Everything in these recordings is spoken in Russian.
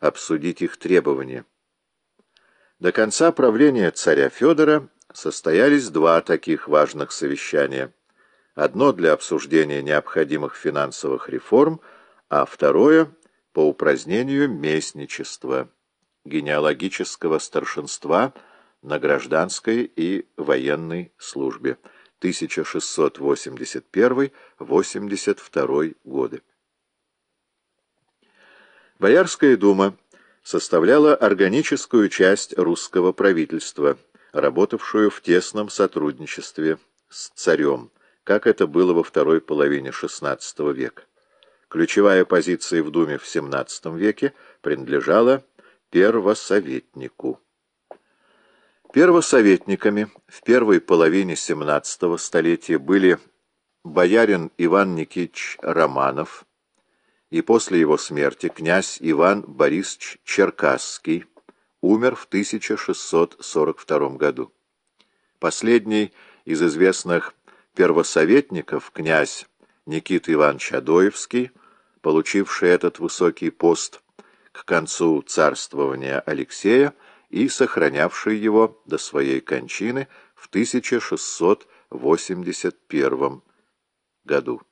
обсудить их требования. До конца правления царя Федора состоялись два таких важных совещания. Одно для обсуждения необходимых финансовых реформ, а второе — по упразднению местничества, генеалогического старшинства на гражданской и военной службе 1681-82 годы. Боярская дума составляла органическую часть русского правительства, работавшую в тесном сотрудничестве с царем, как это было во второй половине XVI века. Ключевая позиция в Думе в XVII веке принадлежала первосоветнику. Первосоветниками в первой половине XVII столетия были боярин Иван Никитич Романов, и после его смерти князь Иван Борисович Черкасский умер в 1642 году. Последний из известных первосоветников, князь Никита Иванович Адоевский, получивший этот высокий пост к концу царствования Алексея и сохранявший его до своей кончины в 1681 году.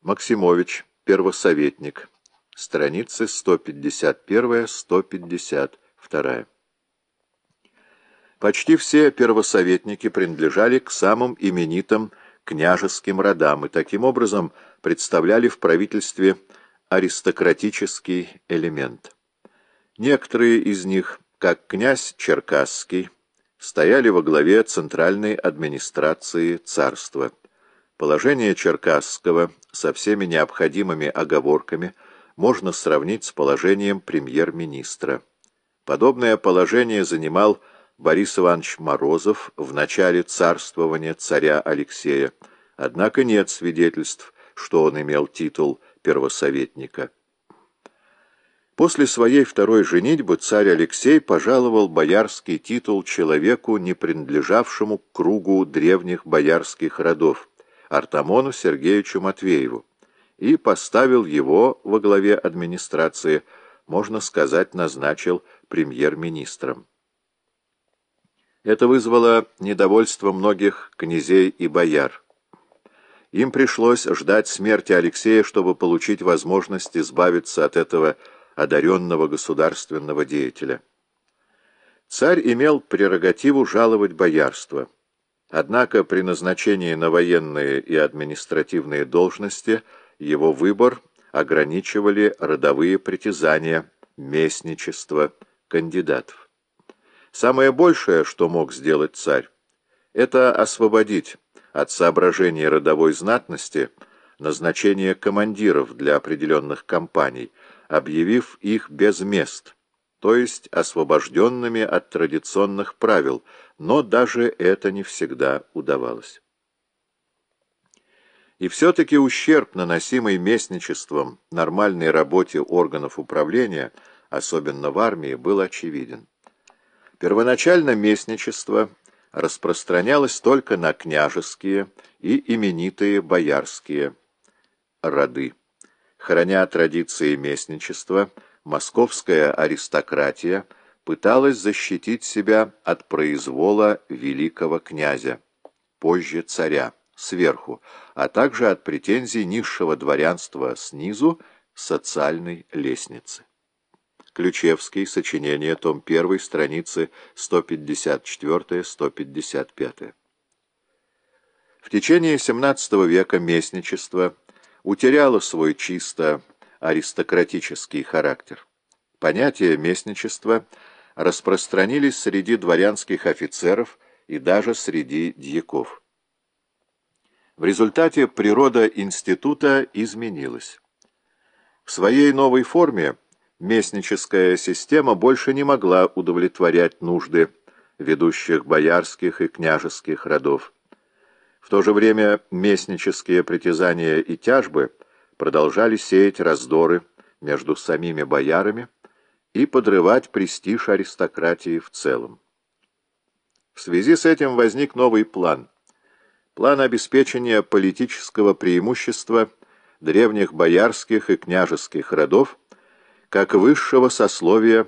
Максимович Первосоветник. Страницы 151-152. Почти все первосоветники принадлежали к самым именитым княжеским родам и таким образом представляли в правительстве аристократический элемент. Некоторые из них, как князь Черкасский, стояли во главе центральной администрации царства – Положение Черкасского со всеми необходимыми оговорками можно сравнить с положением премьер-министра. Подобное положение занимал Борис Иванович Морозов в начале царствования царя Алексея, однако нет свидетельств, что он имел титул первосоветника. После своей второй женитьбы царь Алексей пожаловал боярский титул человеку, не принадлежавшему к кругу древних боярских родов, Артамону Сергеевичу Матвееву и поставил его во главе администрации, можно сказать, назначил премьер-министром. Это вызвало недовольство многих князей и бояр. Им пришлось ждать смерти Алексея, чтобы получить возможность избавиться от этого одаренного государственного деятеля. Царь имел прерогативу жаловать боярство – Однако при назначении на военные и административные должности его выбор ограничивали родовые притязания, местничество кандидатов. Самое большее, что мог сделать царь, это освободить от соображения родовой знатности назначение командиров для определенных компаний, объявив их без мест – то есть освобожденными от традиционных правил, но даже это не всегда удавалось. И все-таки ущерб, наносимый местничеством нормальной работе органов управления, особенно в армии, был очевиден. Первоначально местничество распространялось только на княжеские и именитые боярские роды. Храня традиции местничества – московская аристократия пыталась защитить себя от произвола великого князя, позже царя, сверху, а также от претензий низшего дворянства снизу социальной лестницы. Ключевский, сочинение, том 1, страницы 154-155. В течение XVII века местничество утеряло свой чисто аристократический характер. Понятия местничества распространились среди дворянских офицеров и даже среди дьяков. В результате природа института изменилась. В своей новой форме местническая система больше не могла удовлетворять нужды ведущих боярских и княжеских родов. В то же время местнические притязания и тяжбы – продолжали сеять раздоры между самими боярами и подрывать престиж аристократии в целом. В связи с этим возник новый план. План обеспечения политического преимущества древних боярских и княжеских родов, как высшего сословия